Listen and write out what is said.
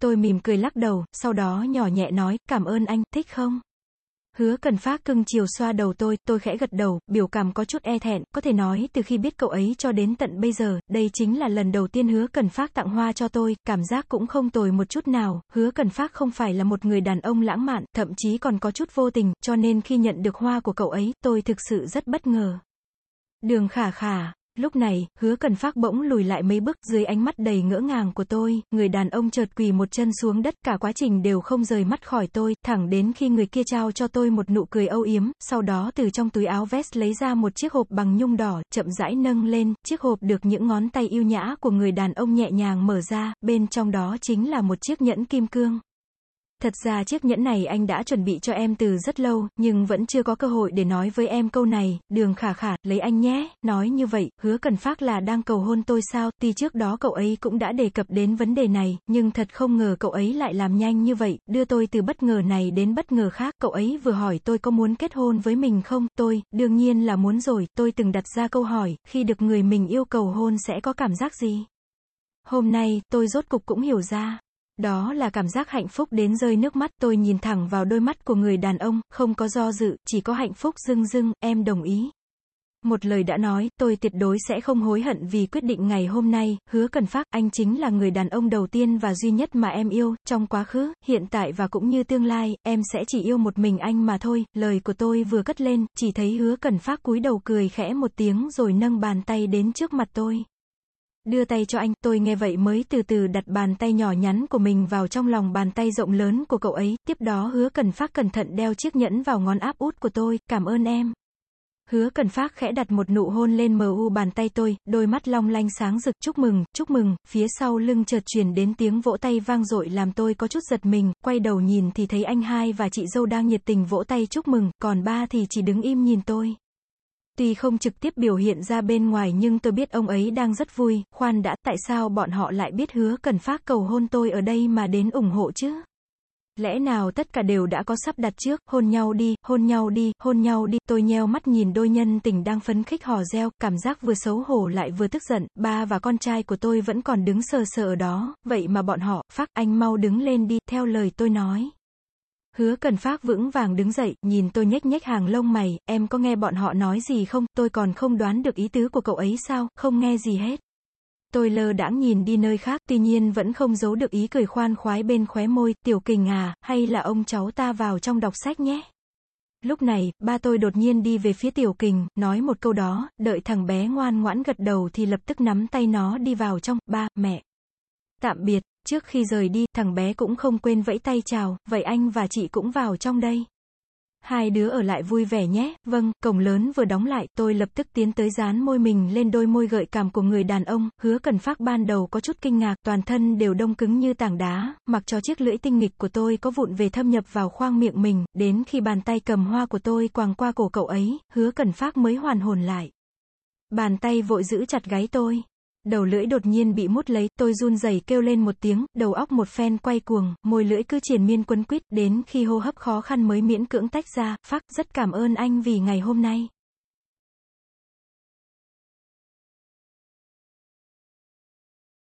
tôi mỉm cười lắc đầu, sau đó nhỏ nhẹ nói, cảm ơn anh, thích không? Hứa cần phát cưng chiều xoa đầu tôi, tôi khẽ gật đầu, biểu cảm có chút e thẹn, có thể nói từ khi biết cậu ấy cho đến tận bây giờ, đây chính là lần đầu tiên hứa cần phát tặng hoa cho tôi, cảm giác cũng không tồi một chút nào, hứa cần phát không phải là một người đàn ông lãng mạn, thậm chí còn có chút vô tình, cho nên khi nhận được hoa của cậu ấy, tôi thực sự rất bất ngờ. Đường khả khả, Lúc này, hứa cần phát bỗng lùi lại mấy bước dưới ánh mắt đầy ngỡ ngàng của tôi, người đàn ông chợt quỳ một chân xuống đất cả quá trình đều không rời mắt khỏi tôi, thẳng đến khi người kia trao cho tôi một nụ cười âu yếm, sau đó từ trong túi áo vest lấy ra một chiếc hộp bằng nhung đỏ, chậm rãi nâng lên, chiếc hộp được những ngón tay yêu nhã của người đàn ông nhẹ nhàng mở ra, bên trong đó chính là một chiếc nhẫn kim cương. Thật ra chiếc nhẫn này anh đã chuẩn bị cho em từ rất lâu, nhưng vẫn chưa có cơ hội để nói với em câu này, đường khả khả, lấy anh nhé, nói như vậy, hứa cần phát là đang cầu hôn tôi sao, tuy trước đó cậu ấy cũng đã đề cập đến vấn đề này, nhưng thật không ngờ cậu ấy lại làm nhanh như vậy, đưa tôi từ bất ngờ này đến bất ngờ khác, cậu ấy vừa hỏi tôi có muốn kết hôn với mình không, tôi, đương nhiên là muốn rồi, tôi từng đặt ra câu hỏi, khi được người mình yêu cầu hôn sẽ có cảm giác gì? Hôm nay, tôi rốt cục cũng hiểu ra. Đó là cảm giác hạnh phúc đến rơi nước mắt, tôi nhìn thẳng vào đôi mắt của người đàn ông, không có do dự, chỉ có hạnh phúc dưng dưng, em đồng ý. Một lời đã nói, tôi tuyệt đối sẽ không hối hận vì quyết định ngày hôm nay, hứa cần phát, anh chính là người đàn ông đầu tiên và duy nhất mà em yêu, trong quá khứ, hiện tại và cũng như tương lai, em sẽ chỉ yêu một mình anh mà thôi, lời của tôi vừa cất lên, chỉ thấy hứa cần phát cúi đầu cười khẽ một tiếng rồi nâng bàn tay đến trước mặt tôi. Đưa tay cho anh, tôi nghe vậy mới từ từ đặt bàn tay nhỏ nhắn của mình vào trong lòng bàn tay rộng lớn của cậu ấy, tiếp đó hứa cần phát cẩn thận đeo chiếc nhẫn vào ngón áp út của tôi, cảm ơn em. Hứa cần phát khẽ đặt một nụ hôn lên mờ u bàn tay tôi, đôi mắt long lanh sáng rực, chúc mừng, chúc mừng, phía sau lưng chợt truyền đến tiếng vỗ tay vang dội làm tôi có chút giật mình, quay đầu nhìn thì thấy anh hai và chị dâu đang nhiệt tình vỗ tay chúc mừng, còn ba thì chỉ đứng im nhìn tôi. Tuy không trực tiếp biểu hiện ra bên ngoài nhưng tôi biết ông ấy đang rất vui, khoan đã, tại sao bọn họ lại biết hứa cần phát cầu hôn tôi ở đây mà đến ủng hộ chứ? Lẽ nào tất cả đều đã có sắp đặt trước, hôn nhau đi, hôn nhau đi, hôn nhau đi, tôi nheo mắt nhìn đôi nhân tình đang phấn khích hò reo, cảm giác vừa xấu hổ lại vừa tức giận, ba và con trai của tôi vẫn còn đứng sờ sờ ở đó, vậy mà bọn họ, phát, anh mau đứng lên đi, theo lời tôi nói. Hứa cần phát vững vàng đứng dậy, nhìn tôi nhếch nhếch hàng lông mày, em có nghe bọn họ nói gì không, tôi còn không đoán được ý tứ của cậu ấy sao, không nghe gì hết. Tôi lơ đãng nhìn đi nơi khác, tuy nhiên vẫn không giấu được ý cười khoan khoái bên khóe môi, tiểu kình à, hay là ông cháu ta vào trong đọc sách nhé. Lúc này, ba tôi đột nhiên đi về phía tiểu kình, nói một câu đó, đợi thằng bé ngoan ngoãn gật đầu thì lập tức nắm tay nó đi vào trong, ba, mẹ. Tạm biệt. Trước khi rời đi, thằng bé cũng không quên vẫy tay chào, vậy anh và chị cũng vào trong đây. Hai đứa ở lại vui vẻ nhé, vâng, cổng lớn vừa đóng lại, tôi lập tức tiến tới dán môi mình lên đôi môi gợi cảm của người đàn ông, hứa cần phát ban đầu có chút kinh ngạc, toàn thân đều đông cứng như tảng đá, mặc cho chiếc lưỡi tinh nghịch của tôi có vụn về thâm nhập vào khoang miệng mình, đến khi bàn tay cầm hoa của tôi quàng qua cổ cậu ấy, hứa cần phát mới hoàn hồn lại. Bàn tay vội giữ chặt gáy tôi. Đầu lưỡi đột nhiên bị mút lấy, tôi run rẩy kêu lên một tiếng, đầu óc một phen quay cuồng, môi lưỡi cứ triển miên quấn quýt, đến khi hô hấp khó khăn mới miễn cưỡng tách ra, phác, rất cảm ơn anh vì ngày hôm nay.